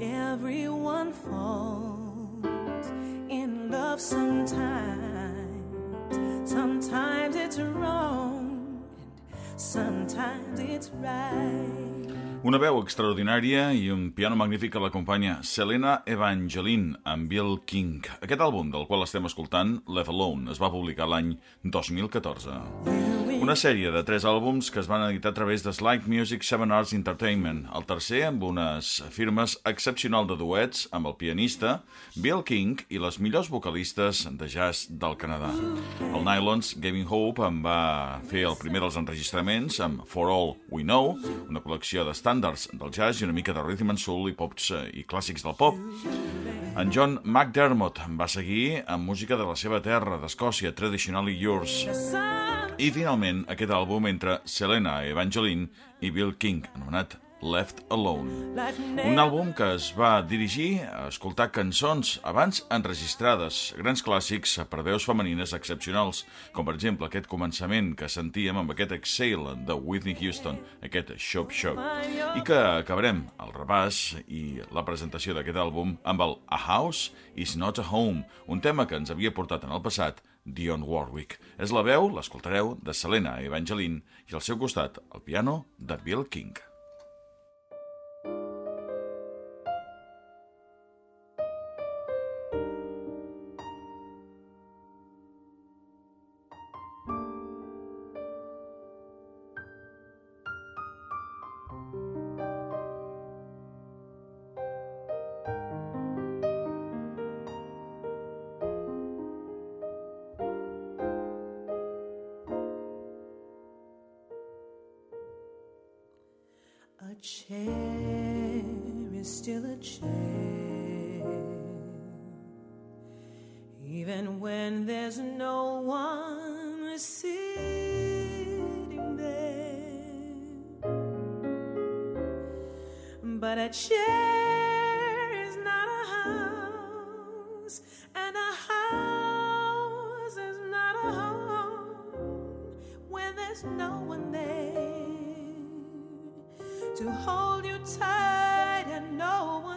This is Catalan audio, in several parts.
Everyone falls in love sometimes. Sometimes it's wrong, and sometimes it's right. Una veu extraordinària i un piano magnífic que l'acompanya Selena Evangeline amb Bill King. Aquest àlbum del qual estem escoltant, Left Alone, es va publicar l'any 2014. Yeah. Una sèrie de tres àlbums que es van editar a través de Slide Music Seven Arts Entertainment. El tercer amb unes firmes excepcional de duets amb el pianista Bill King i les millors vocalistes de jazz del Canadà. El Nylons Gavin Hope en va fer el primer dels enregistraments amb For All We Know, una col·lecció d'estats estàndards del jazz i una mica de rhythm and soul i pops eh, i clàssics del pop. En John McDermott va seguir amb música de la seva terra, d'Escòcia, Traditionally Yours. I finalment aquest àlbum entre Selena Evangeline i Bill King, anomenat Left Alone. Un àlbum que es va dirigir a escoltar cançons abans enregistrades, grans clàssics per veus femenines excepcionals, com per exemple aquest començament que sentíem amb aquest Exhale de Whitney Houston, aquest Shop Shop, i que acabarem el repàs i la presentació d'aquest àlbum amb el A House is Not a Home, un tema que ens havia portat en el passat Dion Warwick. És la veu, l'escoltareu, de Selena Evangeline i al seu costat el piano de Bill King. Chair is still a chair, even when there's no one sitting there. But a chair to hold you tight and no one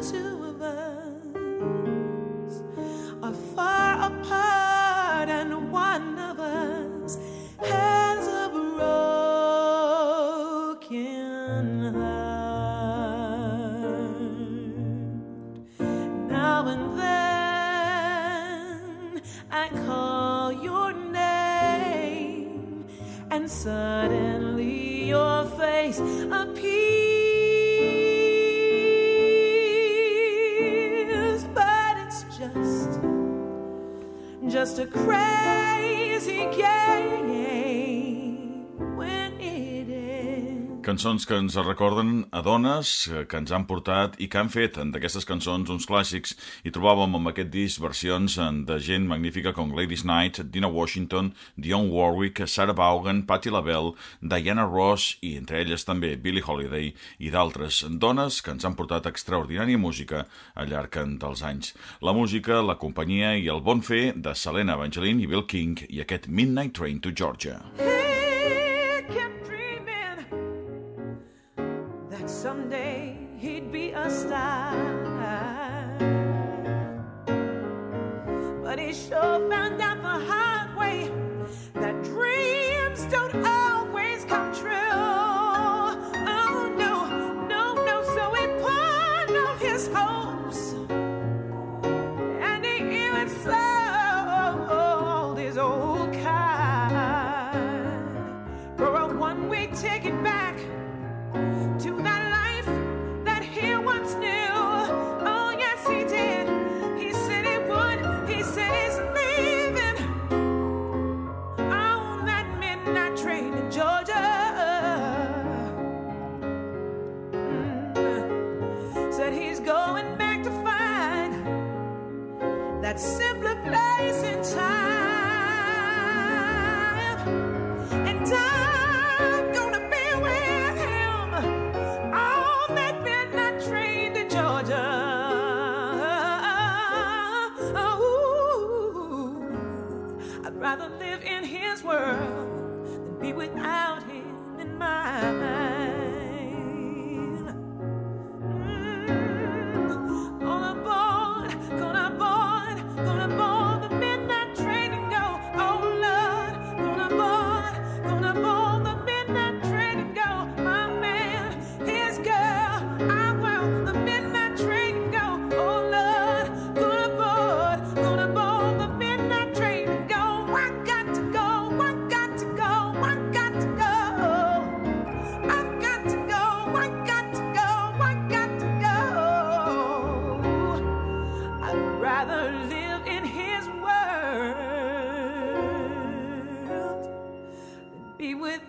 two of us are far apart, and one of us has a broken heart. Now and then I call your name, and suddenly your face appears. A crazy Cançons que ens recorden a dones eh, que ens han portat i que han fet d'aquestes cançons uns clàssics i trobàvem amb aquest disc versions eh, de gent magnífica com Gladys Knight, Dina Washington, Dionne Warwick, Sarah Vaughan, Patti LaBelle, Diana Ross i entre elles també Billie Holiday i d'altres dones que ens han portat extraordinària música al llarg dels anys. La música, la companyia i el bon fer de Selena Evangeline i Bill King i aquest Midnight Train to Georgia. He But he sure found out the hard way that dreams don't that simpler place in time. And I'm gonna be with him on that midnight train to Georgia. Ooh, I'd rather live in his world than be without him in mine. with